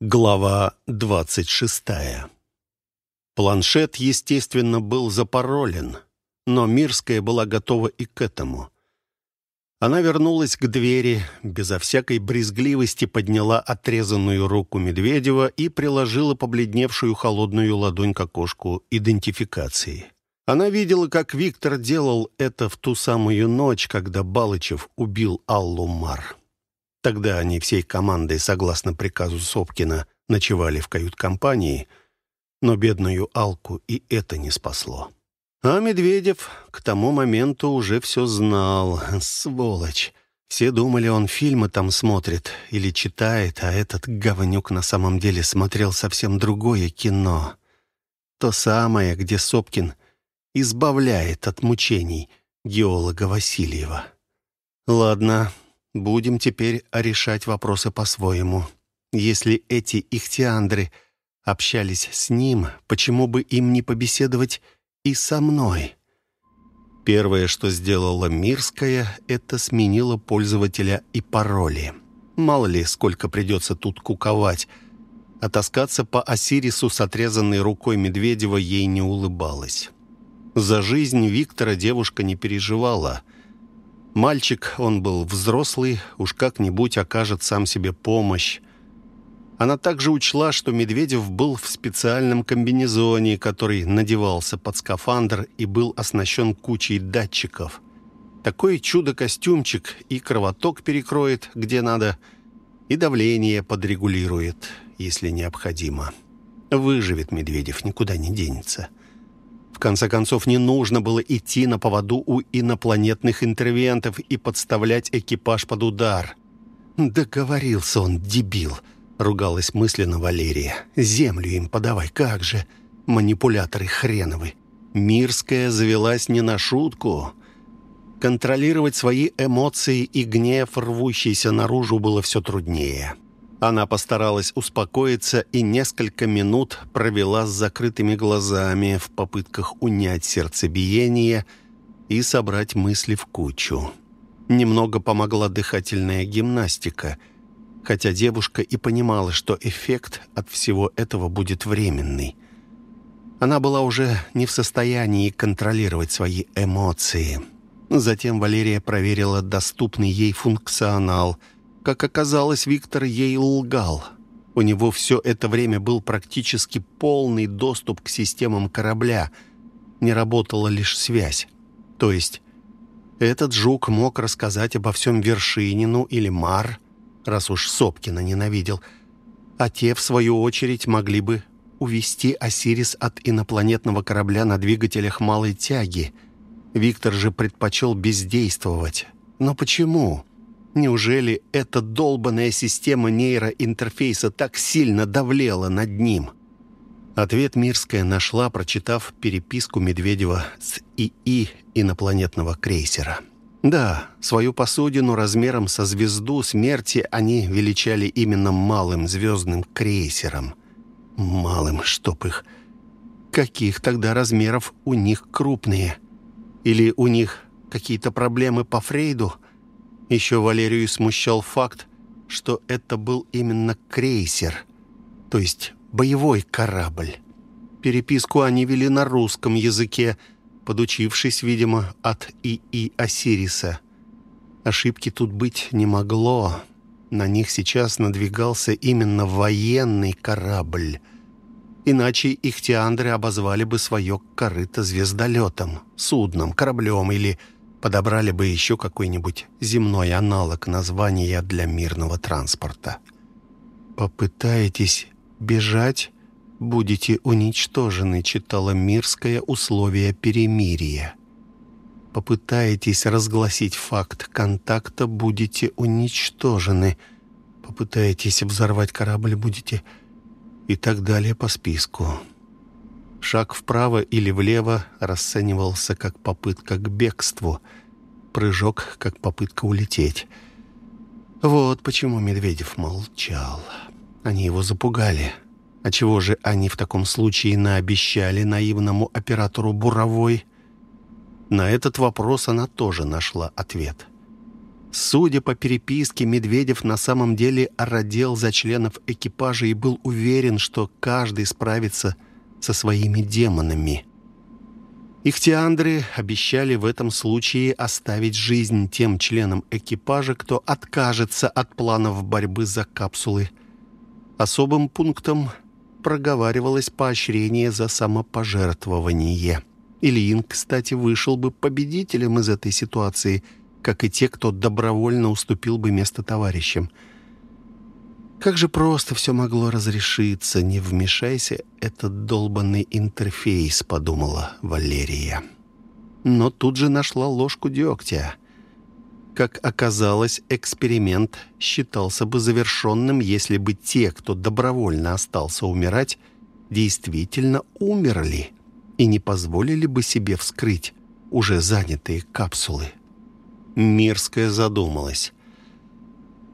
Глава двадцать шестая. Планшет, естественно, был запаролен, но Мирская была готова и к этому. Она вернулась к двери, безо всякой брезгливости подняла отрезанную руку Медведева и приложила побледневшую холодную ладонь к окошку идентификации. Она видела, как Виктор делал это в ту самую ночь, когда Балычев убил Аллу Мар. Тогда они всей командой, согласно приказу Сопкина, ночевали в кают-компании, но бедную Алку и это не спасло. А Медведев к тому моменту уже все знал. Сволочь. Все думали, он фильмы там смотрит или читает, а этот говнюк на самом деле смотрел совсем другое кино. То самое, где Сопкин избавляет от мучений геолога Васильева. Ладно, Будем теперь решать вопросы по-своему. Если эти ихтиандры общались с ним, почему бы им не побеседовать и со мной? Первое, что сделала Мирская, это сменила пользователя и пароли. Мало ли, сколько придется тут куковать. А таскаться по Осирису с отрезанной рукой Медведева ей не улыбалось. За жизнь Виктора девушка не переживала — Мальчик, он был взрослый, уж как-нибудь окажет сам себе помощь. Она также учла, что Медведев был в специальном комбинезоне, который надевался под скафандр и был оснащен кучей датчиков. Такой чудо-костюмчик и кровоток перекроет, где надо, и давление подрегулирует, если необходимо. Выживет Медведев, никуда не денется. В конце концов, не нужно было идти на поводу у инопланетных интервентов и подставлять экипаж под удар. «Договорился он, дебил!» — ругалась мысленно Валерия. «Землю им подавай, как же! Манипуляторы хреновы!» Мирская завелась не на шутку. Контролировать свои эмоции и гнев, рвущийся наружу, было все труднее. Она постаралась успокоиться и несколько минут провела с закрытыми глазами в попытках унять сердцебиение и собрать мысли в кучу. Немного помогла дыхательная гимнастика, хотя девушка и понимала, что эффект от всего этого будет временный. Она была уже не в состоянии контролировать свои эмоции. Затем Валерия проверила доступный ей функционал – как оказалось, Виктор ей лгал. У него все это время был практически полный доступ к системам корабля. Не работала лишь связь. То есть этот жук мог рассказать обо всем Вершинину или Мар, раз уж Сопкина ненавидел, а те, в свою очередь, могли бы увести Осирис от инопланетного корабля на двигателях малой тяги. Виктор же предпочел бездействовать. Но почему? Неужели эта долбанная система нейроинтерфейса так сильно давлела над ним? Ответ Мирская нашла, прочитав переписку Медведева с ИИ инопланетного крейсера. Да, свою посудину размером со звезду смерти они величали именно малым звездным крейсером. Малым, чтоб их... Каких тогда размеров у них крупные? Или у них какие-то проблемы по Фрейду – еще Валерию смущал факт, что это был именно крейсер, то есть боевой корабль. Переписку они вели на русском языке, подучившись, видимо, от ИИ Осириса. Ошибки тут быть не могло. На них сейчас надвигался именно военный корабль. Иначе их теандры обозвали бы свое корыто звездолетом, судном, кораблем или подобрали бы еще какой-нибудь земной аналог названия для мирного транспорта. «Попытаетесь бежать, будете уничтожены», читала Мирское условие перемирия. «Попытаетесь разгласить факт контакта, будете уничтожены. Попытаетесь взорвать корабль, будете...» и так далее по списку. Шаг вправо или влево расценивался как попытка к бегству, прыжок как попытка улететь. Вот почему Медведев молчал. Они его запугали. А чего же они в таком случае наобещали наивному оператору Буровой? На этот вопрос она тоже нашла ответ. Судя по переписке, Медведев на самом деле родил за членов экипажа и был уверен, что каждый справится со своими демонами. Ихтиандры обещали в этом случае оставить жизнь тем членам экипажа, кто откажется от планов борьбы за капсулы. Особым пунктом проговаривалось поощрение за самопожертвование. Ильин, кстати, вышел бы победителем из этой ситуации, как и те, кто добровольно уступил бы место товарищам – как же просто все могло разрешиться, не вмешайся этот долбанный интерфейс, подумала Валерия. Но тут же нашла ложку дегтя. Как оказалось, эксперимент считался бы завершенным, если бы те, кто добровольно остался умирать, действительно умерли и не позволили бы себе вскрыть уже занятые капсулы. Мирская задумалась.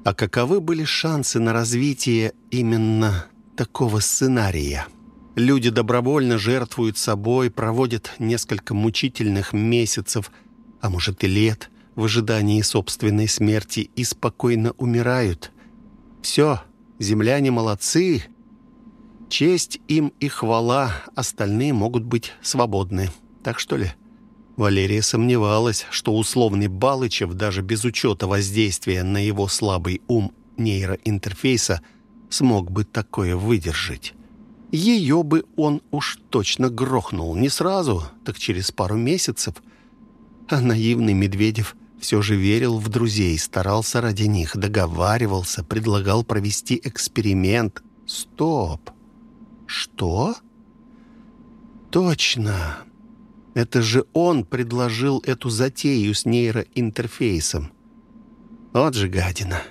А каковы были шансы на развитие именно такого сценария? Люди добровольно жертвуют собой, проводят несколько мучительных месяцев, а может и лет, в ожидании собственной смерти и спокойно умирают. Все, земляне молодцы. Честь им и хвала, остальные могут быть свободны. Так что ли? Валерия сомневалась, что условный Балычев, даже без учета воздействия на его слабый ум нейроинтерфейса, смог бы такое выдержать. Ее бы он уж точно грохнул. Не сразу, так через пару месяцев. А наивный Медведев все же верил в друзей, старался ради них, договаривался, предлагал провести эксперимент. Стоп! Что? Точно! Это же он предложил эту затею с нейроинтерфейсом. Вот же гадина.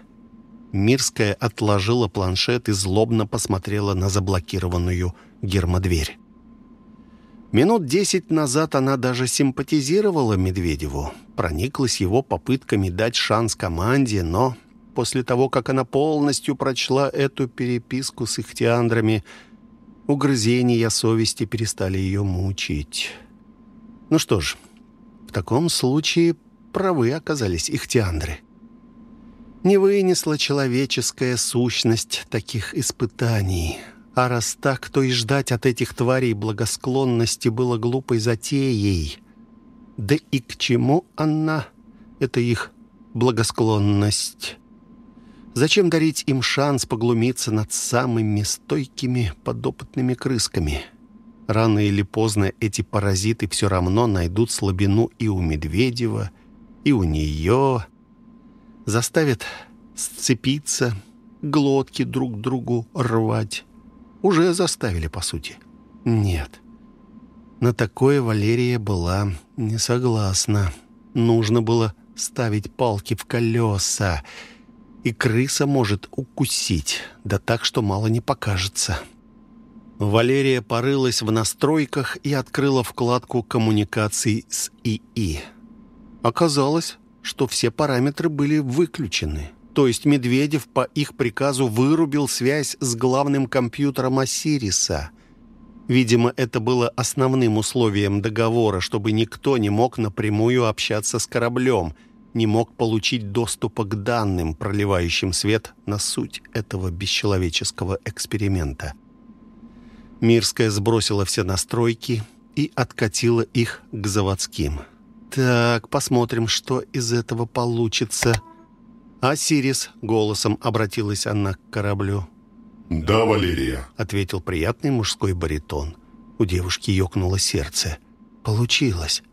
Мирская отложила планшет и злобно посмотрела на заблокированную гермодверь. Минут десять назад она даже симпатизировала Медведеву, прониклась его попытками дать шанс команде, но после того, как она полностью прочла эту переписку с ихтиандрами, угрызения совести перестали ее мучить. Ну что ж, в таком случае правы оказались ихтиандры. Не вынесла человеческая сущность таких испытаний. А раз так, то и ждать от этих тварей благосклонности было глупой затеей. Да и к чему она, это их благосклонность? Зачем дарить им шанс поглумиться над самыми стойкими подопытными крысками?» Рано или поздно эти паразиты все равно найдут слабину и у Медведева, и у нее. Заставят сцепиться, глотки друг другу рвать. Уже заставили, по сути. Нет. На такое Валерия была не согласна. Нужно было ставить палки в колеса, и крыса может укусить, да так, что мало не покажется. Валерия порылась в настройках и открыла вкладку коммуникаций с ИИ. Оказалось, что все параметры были выключены. То есть Медведев по их приказу вырубил связь с главным компьютером Осириса. Видимо, это было основным условием договора, чтобы никто не мог напрямую общаться с кораблем, не мог получить доступа к данным, проливающим свет на суть этого бесчеловеческого эксперимента. Мирская сбросила все настройки и откатила их к заводским. «Так, посмотрим, что из этого получится». «Осирис», — голосом обратилась она к кораблю. «Да, Валерия», — ответил приятный мужской баритон. У девушки ёкнуло сердце. «Получилось».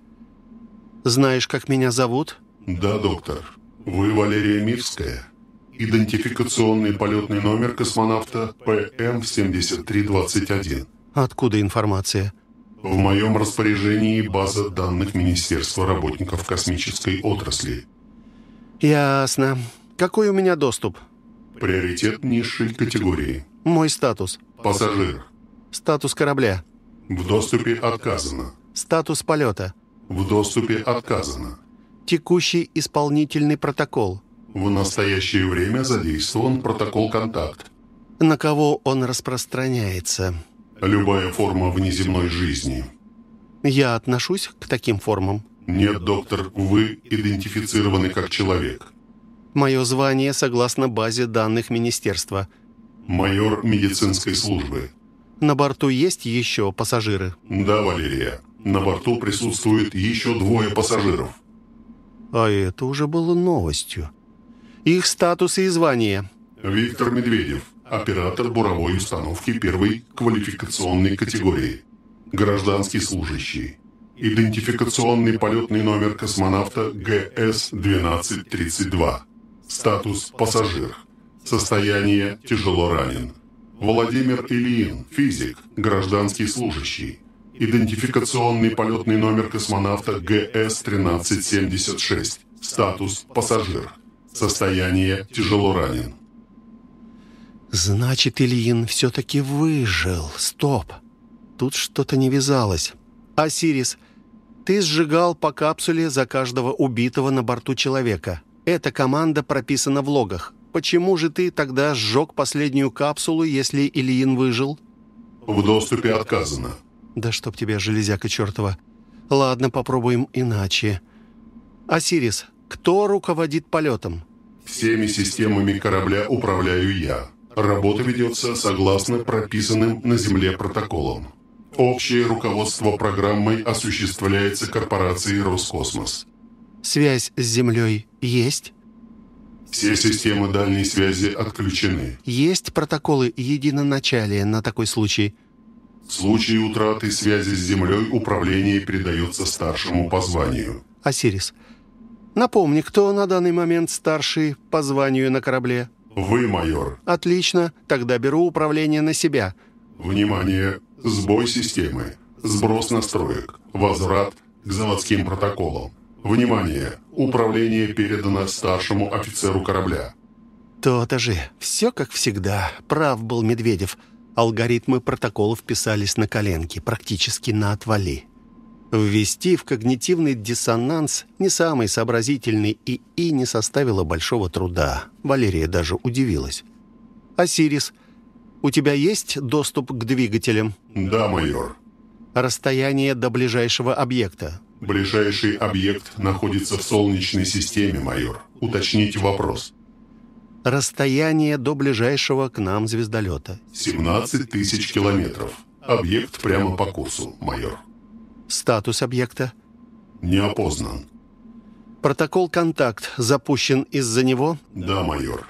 «Знаешь, как меня зовут?» «Да, доктор. Вы Валерия Мирская?» Идентификационный полетный номер космонавта ПМ-7321. Откуда информация? В моем распоряжении база данных Министерства работников космической отрасли. Ясно. Какой у меня доступ? Приоритет низшей категории. Мой статус? Пассажир. Статус корабля? В доступе отказано. Статус полета? В доступе отказано. Текущий исполнительный протокол? В настоящее время задействован протокол «Контакт». На кого он распространяется? Любая форма внеземной жизни. Я отношусь к таким формам? Нет, доктор, вы идентифицированы как человек. Мое звание согласно базе данных министерства. Майор медицинской службы. На борту есть еще пассажиры? Да, Валерия. На борту присутствует еще двое пассажиров. А это уже было новостью. Их статус и звание. Виктор Медведев, оператор буровой установки первой квалификационной категории. Гражданский служащий. Идентификационный полетный номер космонавта ГС-1232. Статус пассажир. Состояние тяжело ранен. Владимир Ильин, физик, гражданский служащий. Идентификационный полетный номер космонавта ГС-1376. Статус пассажир. Состояние тяжело ранен. Значит, Ильин все-таки выжил. Стоп. Тут что-то не вязалось. Осирис, ты сжигал по капсуле за каждого убитого на борту человека. Эта команда прописана в логах. Почему же ты тогда сжег последнюю капсулу, если Ильин выжил? В доступе отказано. Да чтоб тебя, железяка чертова. Ладно, попробуем иначе. Осирис, кто руководит полетом? Всеми системами корабля управляю я. Работа ведется согласно прописанным на Земле протоколам. Общее руководство программой осуществляется корпорацией «Роскосмос». Связь с Землей есть? Все системы дальней связи отключены. Есть протоколы единоначалия на такой случай? В случае утраты связи с Землей управление передается старшему по званию. Осирис, напомни, кто на данный момент старший по званию на корабле? Вы, майор. Отлично, тогда беру управление на себя. Внимание! Сбой системы. Сброс настроек. Возврат к заводским протоколам. Внимание! Управление передано старшему офицеру корабля. То-то же. Все как всегда. Прав был Медведев. Алгоритмы протоколов писались на коленке, практически на отвали. Ввести в когнитивный диссонанс не самый сообразительный ИИ не составило большого труда. Валерия даже удивилась. «Осирис, у тебя есть доступ к двигателям?» Да, майор. «Расстояние до ближайшего объекта?» Ближайший объект находится в Солнечной системе, майор. Уточните вопрос. «Расстояние до ближайшего к нам звездолета?» 17 тысяч километров. Объект прямо по курсу, майор. «Статус объекта?» Не опознан. «Протокол «Контакт» запущен из-за него?» Да, майор.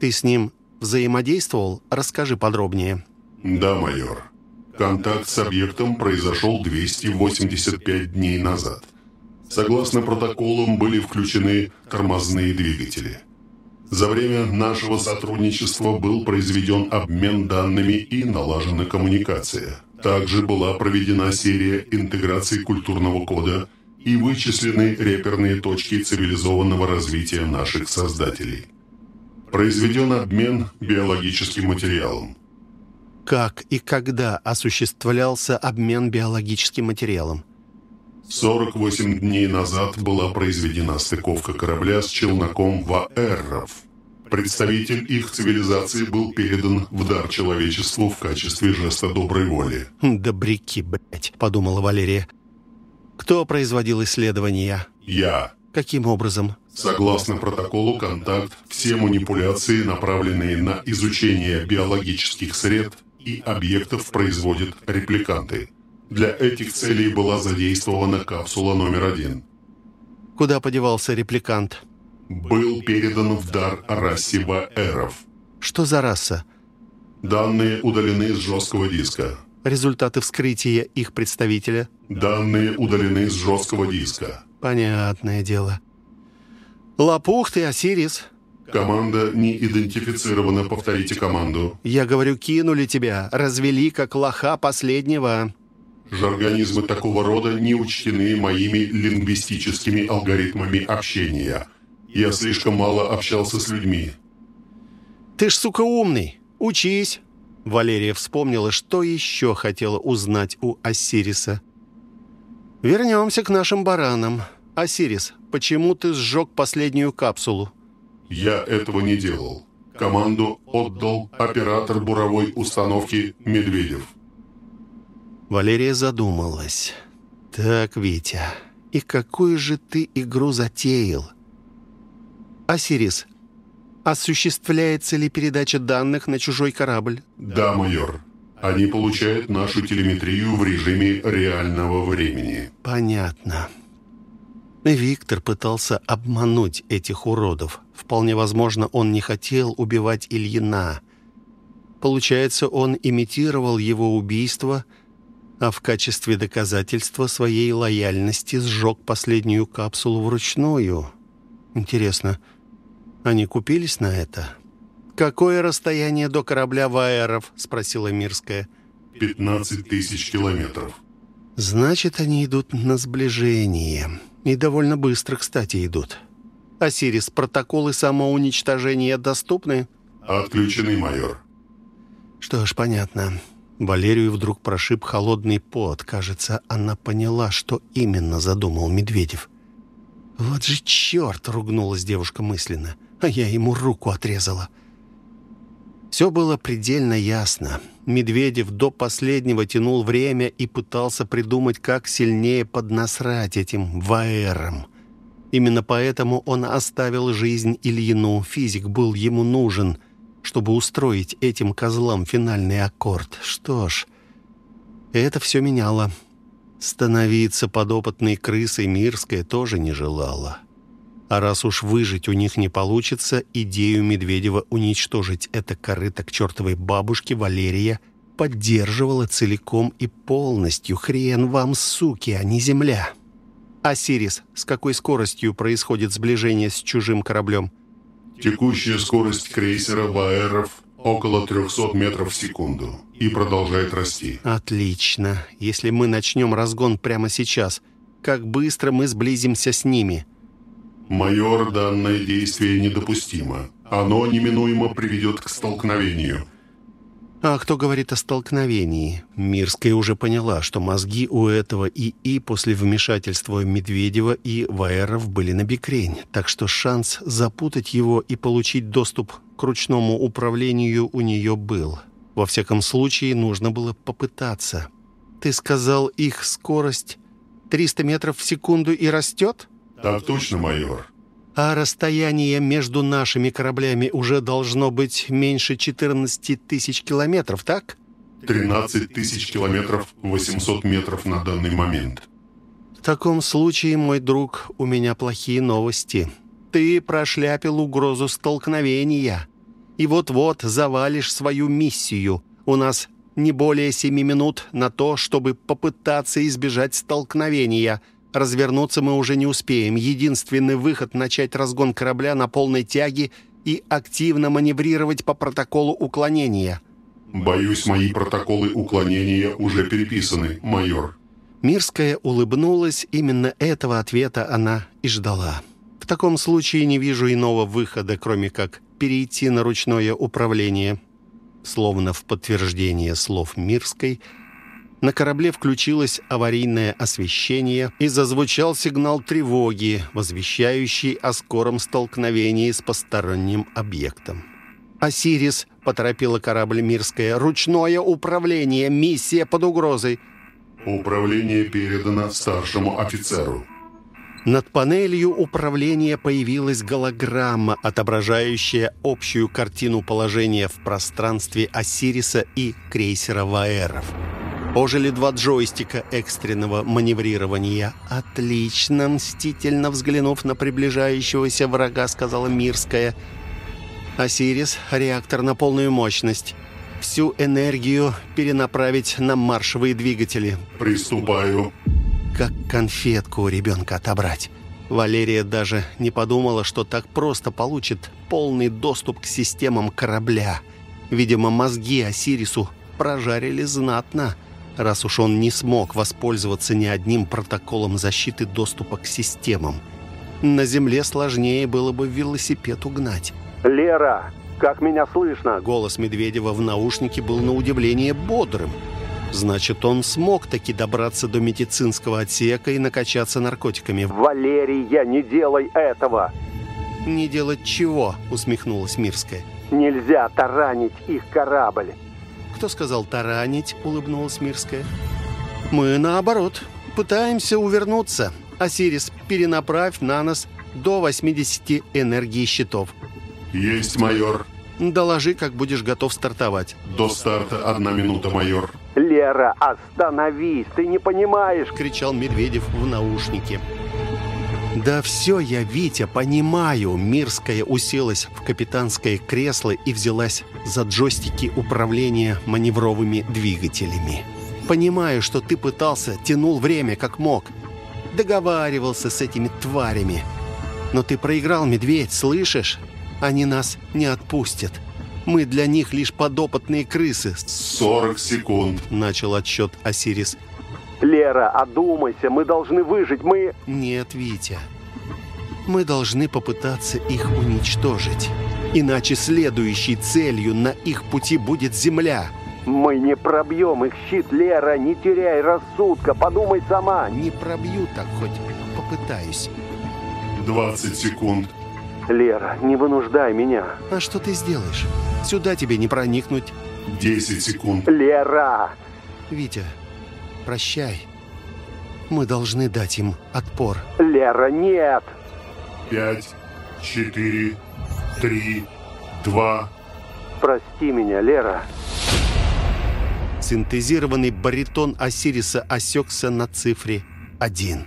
«Ты с ним взаимодействовал? Расскажи подробнее». Да, майор. Контакт с объектом произошел 285 дней назад. Согласно протоколам были включены тормозные двигатели. За время нашего сотрудничества был произведен обмен данными и налажена коммуникация. Также была проведена серия интеграций культурного кода и вычислены реперные точки цивилизованного развития наших создателей. Произведен обмен биологическим материалом. Как и когда осуществлялся обмен биологическим материалом? 48 дней назад была произведена стыковка корабля с челноком Ваэрров. Представитель их цивилизации был передан в дар человечеству в качестве жеста доброй воли. «Добряки, блядь», — подумала Валерия. «Кто производил исследования?» Я. «Каким образом?» Согласно протоколу «Контакт», все манипуляции, направленные на изучение биологических сред и объектов, производят репликанты. Для этих целей была задействована капсула номер один. Куда подевался репликант? Был передан в дар расе Ваэров. Что за раса? Данные удалены с жесткого диска. Результаты вскрытия их представителя? Данные удалены с жесткого диска. Понятное дело. Лопух ты, Осирис. Команда не идентифицирована. Повторите команду. Я говорю, кинули тебя, развели как лоха последнего. Жаргонизмы такого рода не учтены моими лингвистическими алгоритмами общения. Я слишком мало общался с людьми. Ты ж, сука, умный. Учись. Валерия вспомнила, что еще хотела узнать у Осириса. Вернемся к нашим баранам. Осирис, почему ты сжег последнюю капсулу? Я этого не делал. Команду отдал оператор буровой установки «Медведев». Валерия задумалась. «Так, Витя, и какую же ты игру затеял?» «Осирис, Осуществляется ли передача данных на чужой корабль? Да, майор. Они получают нашу телеметрию в режиме реального времени. Понятно. Виктор пытался обмануть этих уродов. Вполне возможно, он не хотел убивать Ильина. Получается, он имитировал его убийство, а в качестве доказательства своей лояльности сжег последнюю капсулу вручную. Интересно, они купились на это? «Какое расстояние до корабля Ваеров?» — спросила Мирская. «15 тысяч километров». «Значит, они идут на сближение. И довольно быстро, кстати, идут. Осирис, протоколы самоуничтожения доступны?» «Отключены, майор». «Что ж, понятно». Валерию вдруг прошиб холодный пот. Кажется, она поняла, что именно задумал Медведев. «Вот же черт!» — ругнулась девушка мысленно. «А я ему руку отрезала». Все было предельно ясно. Медведев до последнего тянул время и пытался придумать, как сильнее поднасрать этим ваэрам. Именно поэтому он оставил жизнь Ильину. Физик был ему нужен, чтобы устроить этим козлам финальный аккорд. Что ж, это все меняло. Становиться подопытной крысой Мирская тоже не желала. А раз уж выжить у них не получится, идею Медведева уничтожить это корыто к чертовой бабушке Валерия поддерживала целиком и полностью. Хрен вам, суки, а не земля. Осирис, с какой скоростью происходит сближение с чужим кораблем? Текущая скорость крейсера Ваэров около 300 метров в секунду и продолжает расти. Отлично. Если мы начнем разгон прямо сейчас, как быстро мы сблизимся с ними – «Майор, данное действие недопустимо. Оно неминуемо приведет к столкновению». А кто говорит о столкновении? Мирская уже поняла, что мозги у этого ИИ после вмешательства Медведева и Ваеров были на бекрень, так что шанс запутать его и получить доступ к ручному управлению у нее был. Во всяком случае, нужно было попытаться. «Ты сказал, их скорость 300 метров в секунду и растет?» «Так точно, майор». «А расстояние между нашими кораблями уже должно быть меньше 14 тысяч километров, так?» 13 тысяч километров 800 метров на данный момент. В таком случае, мой друг, у меня плохие новости. Ты прошляпил угрозу столкновения. И вот-вот завалишь свою миссию. У нас не более семи минут на то, чтобы попытаться избежать столкновения – Развернуться мы уже не успеем. Единственный выход — начать разгон корабля на полной тяге и активно маневрировать по протоколу уклонения. «Боюсь, мои протоколы уклонения уже переписаны, майор». Мирская улыбнулась. Именно этого ответа она и ждала. В таком случае не вижу иного выхода, кроме как перейти на ручное управление. Словно в подтверждение слов Мирской — на корабле включилось аварийное освещение и зазвучал сигнал тревоги, возвещающий о скором столкновении с посторонним объектом. «Осирис», — поторопила корабль «Мирская», — «ручное управление, миссия под угрозой». «Управление передано старшему офицеру». Над панелью управления появилась голограмма, отображающая общую картину положения в пространстве Осириса и крейсера Ваэров. Ожили два джойстика экстренного маневрирования. «Отлично!» — мстительно взглянув на приближающегося врага, сказала Мирская. «Осирис, реактор на полную мощность. Всю энергию перенаправить на маршевые двигатели». «Приступаю». Как конфетку у ребенка отобрать. Валерия даже не подумала, что так просто получит полный доступ к системам корабля. Видимо, мозги Осирису прожарили знатно – раз уж он не смог воспользоваться ни одним протоколом защиты доступа к системам. На Земле сложнее было бы велосипед угнать. «Лера, как меня слышно?» Голос Медведева в наушнике был на удивление бодрым. Значит, он смог таки добраться до медицинского отсека и накачаться наркотиками. «Валерия, не делай этого!» «Не делать чего?» — усмехнулась Мирская. «Нельзя таранить их корабль!» «Кто сказал таранить?» — улыбнулась Мирская. «Мы, наоборот, пытаемся увернуться. Осирис, перенаправь на нас до 80 энергии щитов». Есть, майор. Доложи, как будешь готов стартовать. До старта одна минута, майор. Лера, остановись, ты не понимаешь. Кричал Медведев в наушнике. «Да все я, Витя, понимаю!» Мирская уселась в капитанское кресло и взялась за джойстики управления маневровыми двигателями. «Понимаю, что ты пытался, тянул время как мог. Договаривался с этими тварями. Но ты проиграл, медведь, слышишь? Они нас не отпустят. Мы для них лишь подопытные крысы». «Сорок секунд», — начал отсчет Осирис. Лера, одумайся, мы должны выжить, мы... Нет, Витя. Мы должны попытаться их уничтожить. Иначе следующей целью на их пути будет Земля. Мы не пробьем их щит, Лера, не теряй рассудка, подумай сама. Не пробью так хоть попытаюсь. 20 секунд. Лера, не вынуждай меня. А что ты сделаешь? Сюда тебе не проникнуть. 10 секунд. Лера! Витя, прощай. Мы должны дать им отпор. Лера, нет! Пять, четыре, три, два. Прости меня, Лера. Синтезированный баритон Осириса осекся на цифре один.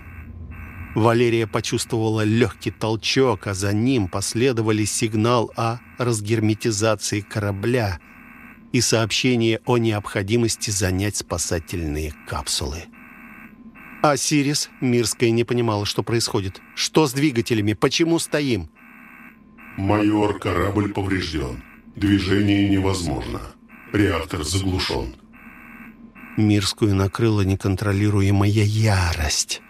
Валерия почувствовала легкий толчок, а за ним последовали сигнал о разгерметизации корабля и сообщение о необходимости занять спасательные капсулы. Осирис, Мирская не понимала, что происходит. Что с двигателями? Почему стоим? Майор, корабль поврежден. Движение невозможно. Реактор заглушен. Мирскую накрыла неконтролируемая ярость.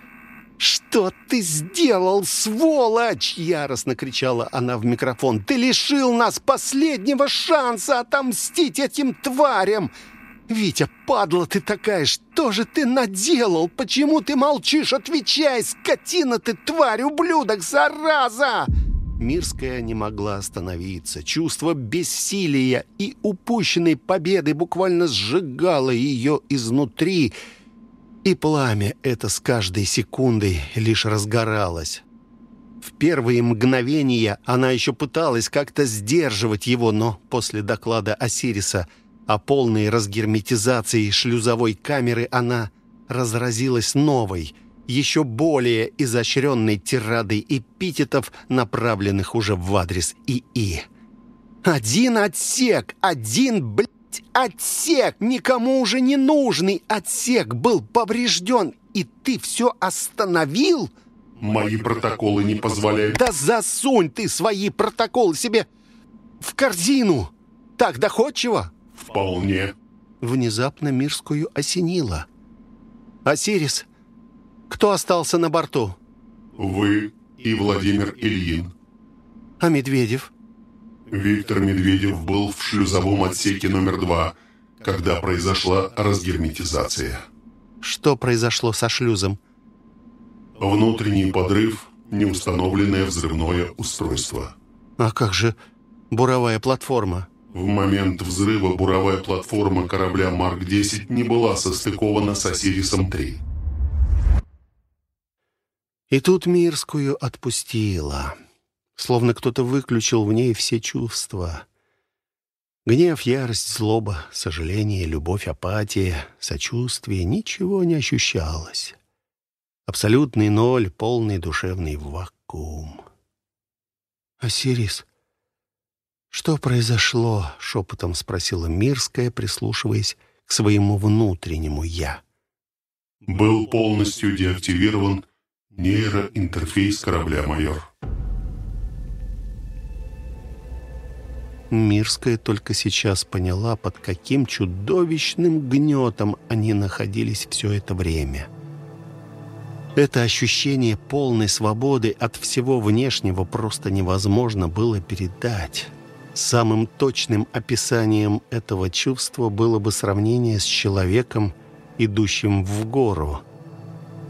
«Что ты сделал, сволочь?» — яростно кричала она в микрофон. «Ты лишил нас последнего шанса отомстить этим тварям! Витя, падла ты такая, что же ты наделал? Почему ты молчишь? Отвечай, скотина ты, тварь, ублюдок, зараза!» Мирская не могла остановиться. Чувство бессилия и упущенной победы буквально сжигало ее изнутри, и пламя это с каждой секундой лишь разгоралось. В первые мгновения она еще пыталась как-то сдерживать его, но после доклада Осириса о полной разгерметизации шлюзовой камеры она разразилась новой – еще более изощренной тирадой эпитетов, направленных уже в адрес ИИ. «Один отсек! Один, блядь, отсек! Никому уже не нужный отсек был поврежден, и ты все остановил?» Мои протоколы не позволяют... Да засунь ты свои протоколы себе в корзину! Так доходчиво? Вполне. Внезапно Мирскую осенило. «Осирис, кто остался на борту?» Вы и Владимир Ильин. «А Медведев?» Виктор Медведев был в шлюзовом отсеке номер два, когда произошла разгерметизация. Что произошло со шлюзом? Внутренний подрыв, неустановленное взрывное устройство. А как же буровая платформа? В момент взрыва буровая платформа корабля Марк-10 не была состыкована с Осирисом-3. И тут Мирскую отпустила, словно кто-то выключил в ней все чувства. Гнев, ярость, злоба, сожаление, любовь, апатия, сочувствие — ничего не ощущалось. Абсолютный ноль, полный душевный вакуум. «Осирис, что произошло?» — шепотом спросила Мирская, прислушиваясь к своему внутреннему «я». «Был полностью деактивирован Нейроинтерфейс корабля, майор. Мирская только сейчас поняла, под каким чудовищным гнетом они находились все это время. Это ощущение полной свободы от всего внешнего просто невозможно было передать. Самым точным описанием этого чувства было бы сравнение с человеком, идущим в гору –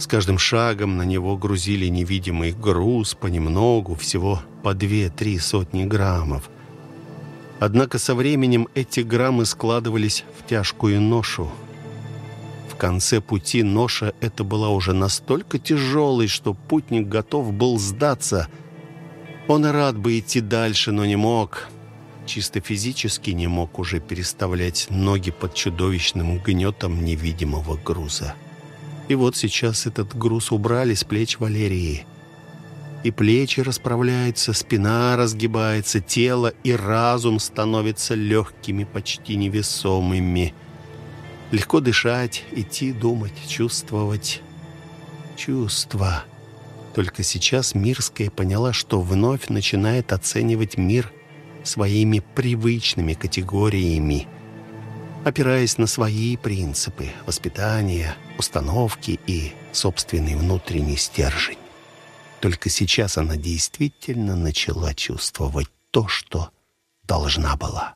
с каждым шагом на него грузили невидимый груз понемногу, всего по две-три сотни граммов. Однако со временем эти граммы складывались в тяжкую ношу. В конце пути ноша эта была уже настолько тяжелой, что путник готов был сдаться. Он рад бы идти дальше, но не мог. Чисто физически не мог уже переставлять ноги под чудовищным гнетом невидимого груза. И вот сейчас этот груз убрали с плеч Валерии. И плечи расправляются, спина разгибается, тело и разум становятся легкими, почти невесомыми. Легко дышать, идти, думать, чувствовать. Чувства. Только сейчас Мирская поняла, что вновь начинает оценивать мир своими привычными категориями, опираясь на свои принципы, воспитания, установки и собственный внутренний стержень. Только сейчас она действительно начала чувствовать то, что должна была.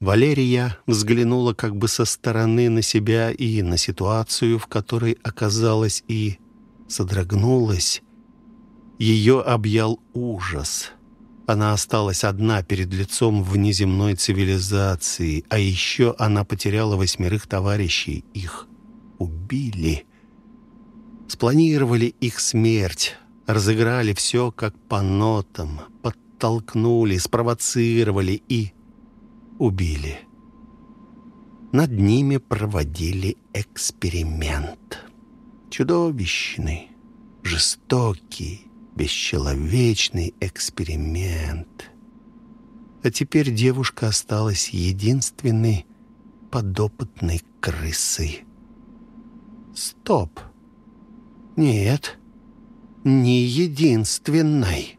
Валерия взглянула как бы со стороны на себя и на ситуацию, в которой оказалась, и содрогнулась. Ее объял ужас. Она осталась одна перед лицом внеземной цивилизации, а еще она потеряла восьмерых товарищей. Их убили. Спланировали их смерть, разыграли все как по нотам, подтолкнули, спровоцировали и убили. Над ними проводили эксперимент. Чудовищный, жестокий, бесчеловечный эксперимент. А теперь девушка осталась единственной подопытной крысой. Стоп! Нет, не единственной.